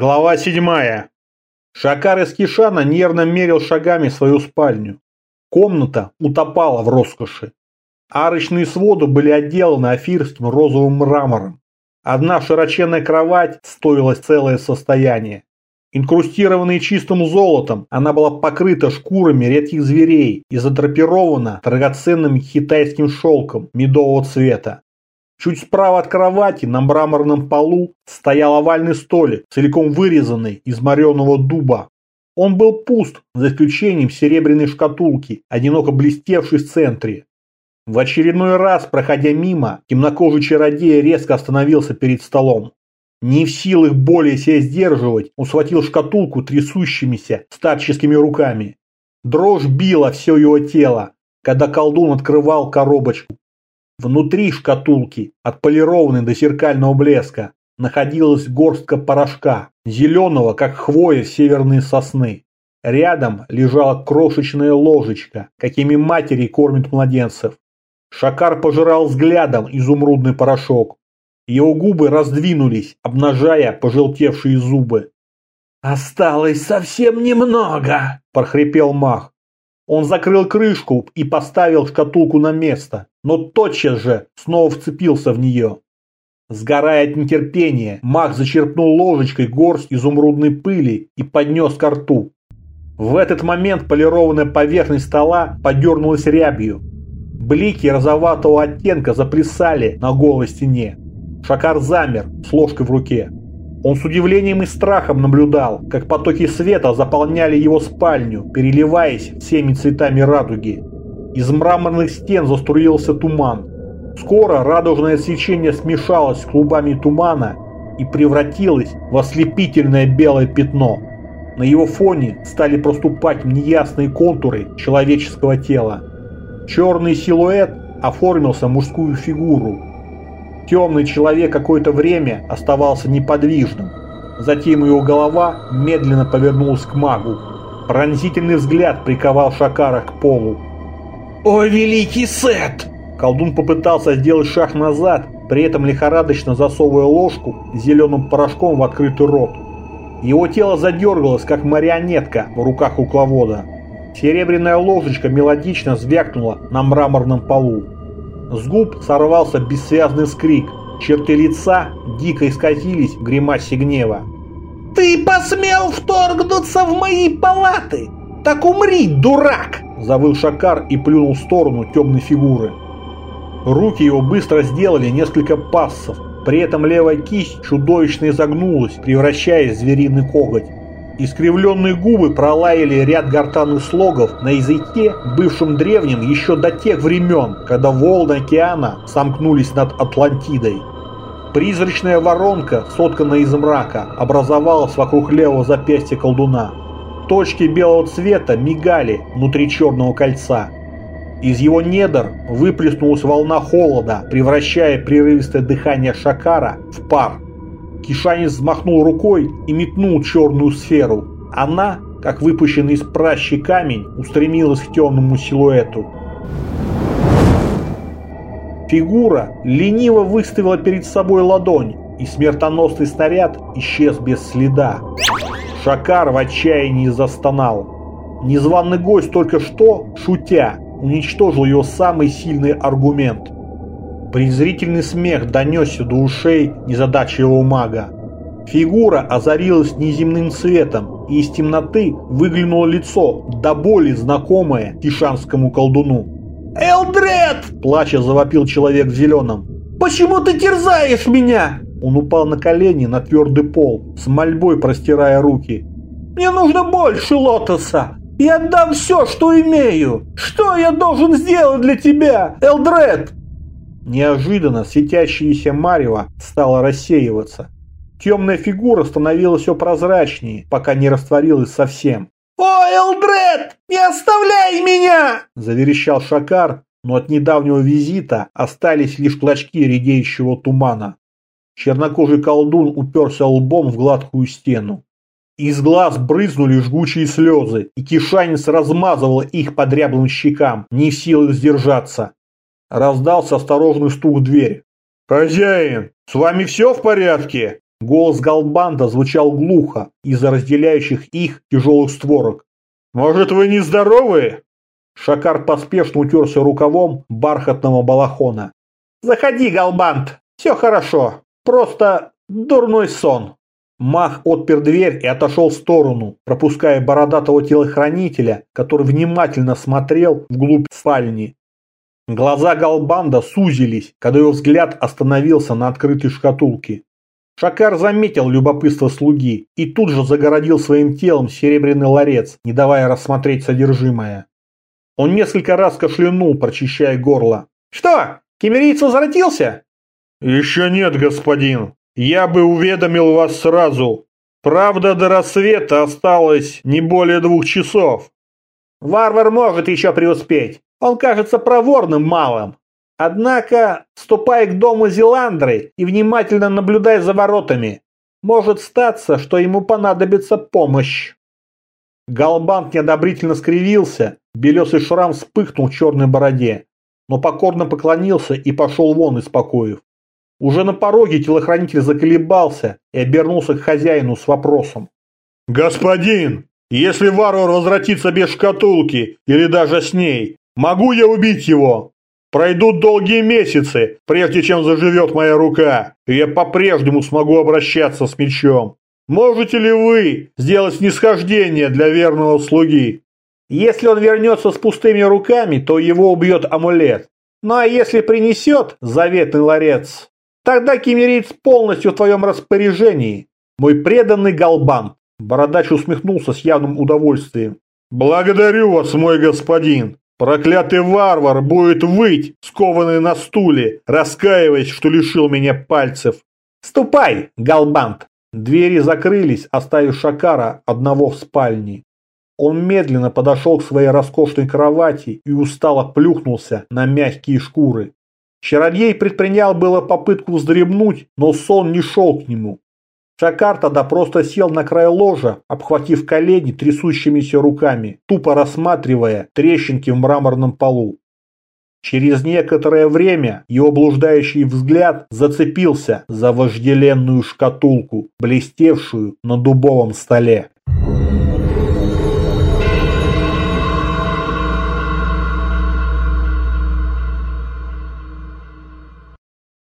Глава седьмая. Шакар из Кишана нервно мерил шагами свою спальню. Комната утопала в роскоши. Арочные своды были отделаны афирским розовым мрамором. Одна широченная кровать стоила целое состояние. Инкрустированная чистым золотом, она была покрыта шкурами редких зверей и задрапирована драгоценным китайским шелком медового цвета. Чуть справа от кровати на мраморном полу стоял овальный столик, целиком вырезанный из мореного дуба. Он был пуст, за исключением серебряной шкатулки, одиноко блестевшей в центре. В очередной раз, проходя мимо, темнокожий чародей резко остановился перед столом. Не в силах более себя сдерживать, он схватил шкатулку трясущимися старческими руками. Дрожь била все его тело, когда колдун открывал коробочку. Внутри шкатулки, отполированной до зеркального блеска, находилась горстка порошка, зеленого, как хвоя северной сосны. Рядом лежала крошечная ложечка, какими матери кормят младенцев. Шакар пожирал взглядом изумрудный порошок. Его губы раздвинулись, обнажая пожелтевшие зубы. «Осталось совсем немного!» – прохрипел мах. Он закрыл крышку и поставил шкатулку на место, но тотчас же снова вцепился в нее. Сгорая от нетерпения, маг зачерпнул ложечкой горсть изумрудной пыли и поднес ко рту. В этот момент полированная поверхность стола подернулась рябью. Блики розоватого оттенка заплясали на голой стене. Шакар замер с ложкой в руке. Он с удивлением и страхом наблюдал, как потоки света заполняли его спальню, переливаясь всеми цветами радуги. Из мраморных стен заструился туман. Скоро радужное свечение смешалось с клубами тумана и превратилось в ослепительное белое пятно. На его фоне стали проступать неясные контуры человеческого тела. Черный силуэт оформился в мужскую фигуру, Темный человек какое-то время оставался неподвижным. Затем его голова медленно повернулась к магу. Пронзительный взгляд приковал Шакара к полу. «О, великий Сет!» Колдун попытался сделать шаг назад, при этом лихорадочно засовывая ложку с зеленым порошком в открытый рот. Его тело задергалось, как марионетка в руках кукловода. Серебряная ложечка мелодично звякнула на мраморном полу. С губ сорвался бессвязный скрик. Черты лица дико исказились в гримасе гнева. «Ты посмел вторгнуться в мои палаты! Так умри, дурак!» Завыл Шакар и плюнул в сторону темной фигуры. Руки его быстро сделали несколько пассов. При этом левая кисть чудовищно изогнулась, превращаясь в звериный коготь. Искривленные губы пролаяли ряд гортанных слогов на языке, бывшем древним еще до тех времен, когда волны океана сомкнулись над Атлантидой. Призрачная воронка, сотканная из мрака, образовалась вокруг левого запястья колдуна. Точки белого цвета мигали внутри черного кольца. Из его недр выплеснулась волна холода, превращая прерывистое дыхание Шакара в пар. Кишанец взмахнул рукой и метнул черную сферу. Она, как выпущенный из пращи камень, устремилась к темному силуэту. Фигура лениво выставила перед собой ладонь, и смертоносный снаряд исчез без следа. Шакар в отчаянии застонал. Незваный гость только что, шутя, уничтожил его самый сильный аргумент – Презрительный смех донесся до ушей незадачливого мага. Фигура озарилась неземным светом, и из темноты выглянуло лицо, до боли знакомое тишанскому колдуну. «Элдред!» – плача завопил человек в зеленом. «Почему ты терзаешь меня?» Он упал на колени на твердый пол, с мольбой простирая руки. «Мне нужно больше лотоса! Я отдам все, что имею! Что я должен сделать для тебя, Элдред?» Неожиданно светящееся марево стало рассеиваться. Темная фигура становилась все прозрачнее, пока не растворилась совсем. «О, Элдред, не оставляй меня!» – заверещал Шакар, но от недавнего визита остались лишь клочки редеющего тумана. Чернокожий колдун уперся лбом в гладкую стену. Из глаз брызнули жгучие слезы, и кишанец размазывал их по дряблым щекам, не в силах сдержаться. Раздался осторожный стук в дверь. «Хозяин, с вами все в порядке?» Голос Галбанда звучал глухо из-за разделяющих их тяжелых створок. «Может, вы не здоровы?» Шакар поспешно утерся рукавом бархатного балахона. «Заходи, Галбанд, все хорошо, просто дурной сон». Мах отпер дверь и отошел в сторону, пропуская бородатого телохранителя, который внимательно смотрел вглубь спальни. Глаза Галбанда сузились, когда его взгляд остановился на открытой шкатулке. Шакар заметил любопытство слуги и тут же загородил своим телом серебряный ларец, не давая рассмотреть содержимое. Он несколько раз кашлянул, прочищая горло. «Что, кемерийц возвратился?» «Еще нет, господин. Я бы уведомил вас сразу. Правда, до рассвета осталось не более двух часов». «Варвар может еще преуспеть. Он кажется проворным малым. Однако, ступай к дому Зеландры и внимательно наблюдай за воротами. Может статься, что ему понадобится помощь. Галбант неодобрительно скривился, белесый шрам вспыхнул в черной бороде, но покорно поклонился и пошел вон из покоев. Уже на пороге телохранитель заколебался и обернулся к хозяину с вопросом. «Господин, если варвар возвратится без шкатулки или даже с ней, могу я убить его?» Пройдут долгие месяцы, прежде чем заживет моя рука, и я по-прежнему смогу обращаться с мечом. Можете ли вы сделать снисхождение для верного слуги? Если он вернется с пустыми руками, то его убьет амулет. Ну а если принесет заветный ларец, тогда кемериец полностью в твоем распоряжении. Мой преданный Галбан. Бородач усмехнулся с явным удовольствием. «Благодарю вас, мой господин. Проклятый варвар будет выть, скованный на стуле, раскаиваясь, что лишил меня пальцев. «Ступай, Галбант!» Двери закрылись, оставив Шакара одного в спальне. Он медленно подошел к своей роскошной кровати и устало плюхнулся на мягкие шкуры. Чародей предпринял было попытку вздремнуть, но сон не шел к нему. Шакар тогда просто сел на край ложа, обхватив колени трясущимися руками, тупо рассматривая трещинки в мраморном полу. Через некоторое время его блуждающий взгляд зацепился за вожделенную шкатулку, блестевшую на дубовом столе.